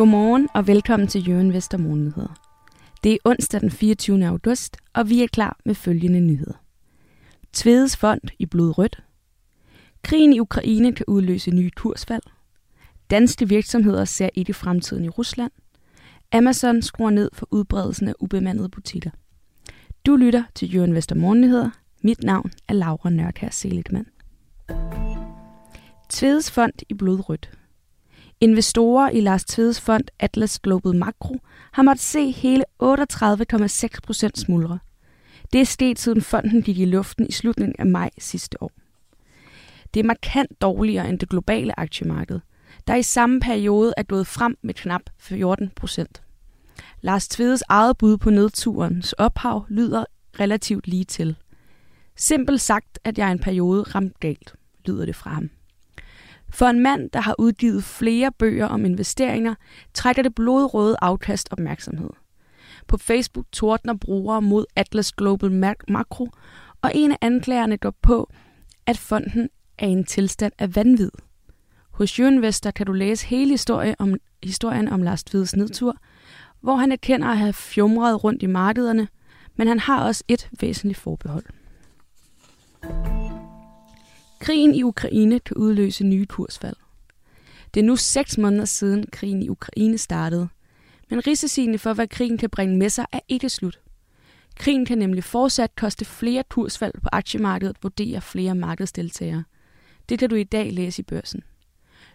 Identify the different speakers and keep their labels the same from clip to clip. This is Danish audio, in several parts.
Speaker 1: Godmorgen og velkommen til Jørgen Vester Morgennyheder. Det er onsdag den 24. august, og vi er klar med følgende nyheder. Tvedes fond i blodrødt. Krigen i Ukraine kan udløse nye kursfald. Danske virksomheder ser ikke fremtiden i Rusland. Amazon skruer ned for udbredelsen af ubemandede butikker. Du lytter til Jørgen Vester Morgennyheder. Mit navn er Laura Nørkær Seligman. Tvedes fond i blodrødt. Investorer i Lars Tvedes fond Atlas Global Macro har måttet se hele 38,6 procent smuldre. Det er sket siden fonden gik i luften i slutningen af maj sidste år. Det er markant dårligere end det globale aktiemarked, der i samme periode er gået frem med knap 14 procent. Lars Tvedes eget bud på nedturens ophav lyder relativt lige til. Simpelt sagt, at jeg en periode ramt galt, lyder det fra ham. For en mand, der har udgivet flere bøger om investeringer, trækker det blodrøde afkast opmærksomhed. På Facebook tordner brugere mod Atlas Global Macro, og en af anklagerne går på, at fonden er i en tilstand af vanvid. Hos Jørgen kan du læse hele historien om, historien om Lars Tvides nedtur, hvor han erkender at have fjumret rundt i markederne, men han har også et væsentligt forbehold. Krigen i Ukraine kan udløse nye kursfald. Det er nu seks måneder siden krigen i Ukraine startede, men risiciene for, hvad krigen kan bringe med sig, er ikke slut. Krigen kan nemlig fortsat koste flere kursfald på aktiemarkedet, vurderer flere markedsdeltagere. Det kan du i dag læse i børsen.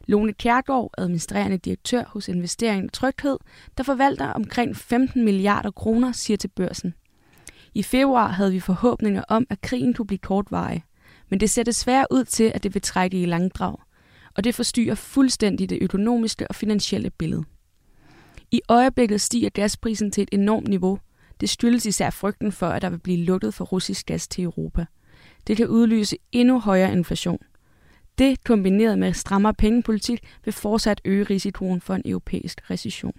Speaker 1: Lone Kjærgaard, administrerende direktør hos Investering Tryghed, der forvalter omkring 15 milliarder kroner, siger til børsen. I februar havde vi forhåbninger om, at krigen kunne blive kortvarig – men det ser desværre ud til, at det vil trække i langdrag, og det forstyrrer fuldstændig det økonomiske og finansielle billede. I øjeblikket stiger gasprisen til et enormt niveau. Det skyldes især frygten for, at der vil blive lukket for russisk gas til Europa. Det kan udløse endnu højere inflation. Det kombineret med strammere pengepolitik vil fortsat øge risikoen for en europæisk recession.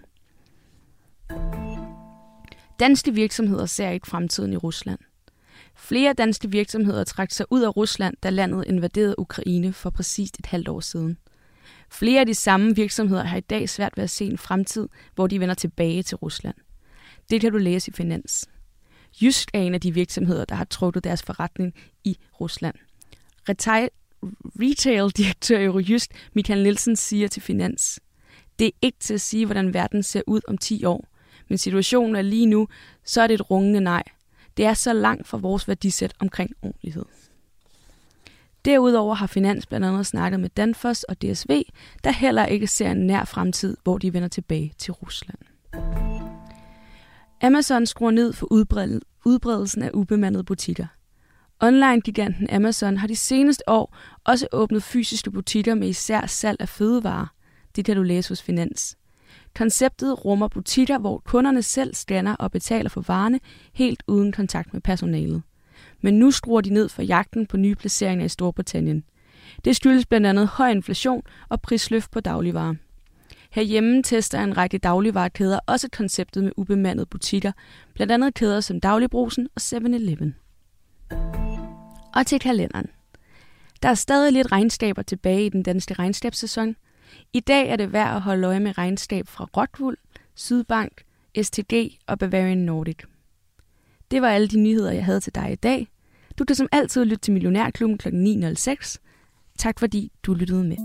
Speaker 1: Danske virksomheder ser ikke fremtiden i Rusland. Flere danske virksomheder trak sig ud af Rusland, da landet invaderede Ukraine for præcis et halvt år siden. Flere af de samme virksomheder har i dag svært ved at se en fremtid, hvor de vender tilbage til Rusland. Det kan du læse i Finans. Jysk er en af de virksomheder, der har trukket deres forretning i Rusland. Retail, retail-direktør i Jysk, Michael Nielsen, siger til Finans, det er ikke til at sige, hvordan verden ser ud om 10 år, men situationen er lige nu, så er det et rungende nej. Det er så langt fra vores værdisæt omkring ordentlighed. Derudover har Finans blandt andet snakket med Danfoss og DSV, der heller ikke ser en nær fremtid, hvor de vender tilbage til Rusland. Amazon skruer ned for udbredelsen af ubemandede butikker. Online-giganten Amazon har de seneste år også åbnet fysiske butikker med især salg af fødevarer. Det kan du læse hos Finans. Konceptet rummer butikker, hvor kunderne selv scanner og betaler for varerne helt uden kontakt med personalet. Men nu skruer de ned for jagten på nye placeringer i Storbritannien. Det skyldes blandt andet høj inflation og prisløft på dagligvarer. Herhjemme tester en række dagligvarekæder også konceptet med ubemandede butikker, blandt andet kæder som Dagligbrusen og 7-Eleven. Og til kalenderen. Der er stadig lidt regnskaber tilbage i den danske regnskabssæson, i dag er det værd at holde øje med regnskab fra Rockwool, Sydbank, STG og Bavarian Nordic. Det var alle de nyheder, jeg havde til dig i dag. Du kan som altid lytte til Millionærklubben kl. 9.06. Tak fordi du lyttede med.